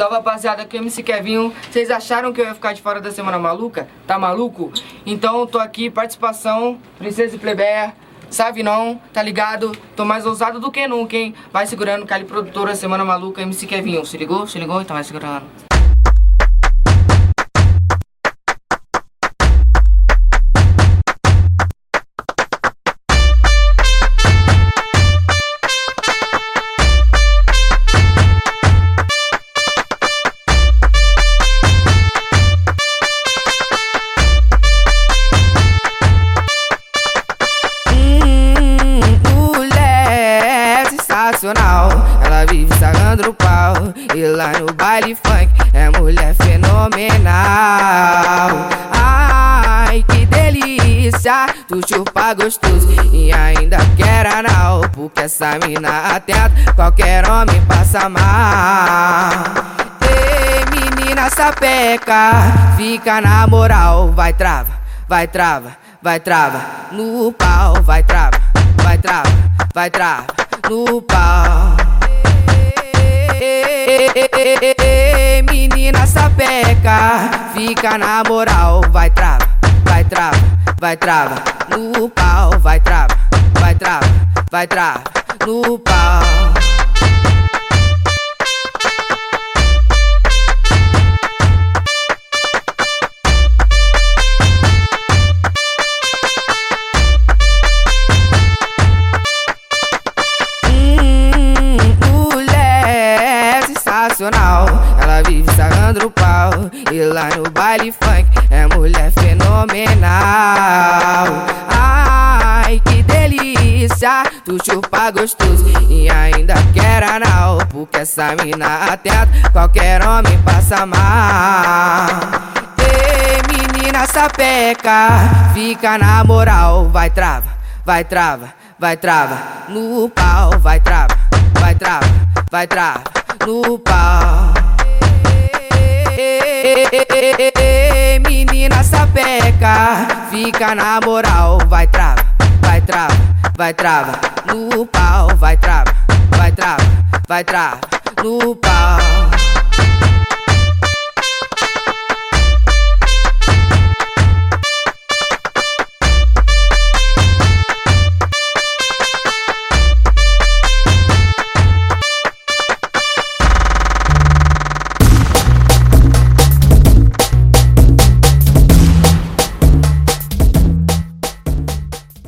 Salve rapaziada, aqui é MC Kevinho. Vocês acharam que eu ia ficar de fora da Semana Maluca? Tá maluco? Então tô aqui, participação, Princesa e Plebeia. Sabe não, tá ligado? Tô mais ousado do que nunca, hein? Vai segurando, Cali Produtora, Semana Maluca, MC Kevinho. Se ligou? Se ligou? Então vai segurando. Ela vive sarrando o pau. E lá no baile funk é mulher fenomenal. Ai, que delícia. Tu chupa gostoso e ainda quer anal. Porque essa mina atenta, qualquer homem passa mal. Menina sapeca, fica na moral, vai trava, vai trava, vai trava, no pau, vai trava, vai trava, vai trava, no pau. Menina sapeca, fica na moral, vai trava, vai trava, vai trava, no pau, vai trava, vai trava, vai trava, no pau. Lá no baile funk é mulher fenomenal. Ai, que delícia. Tu chupa gostoso e ainda quer anal. Porque essa mina atenta, qualquer homem passa mal. Ei, menina sapeca, fica na moral, vai trava, vai trava, vai trava, no pau, vai trava, vai trava, vai trava, no pau. Menina sapeca, fica na moral, vai trava, vai trava, vai trava, no pau, vai trava, vai trava, vai trava, no pau.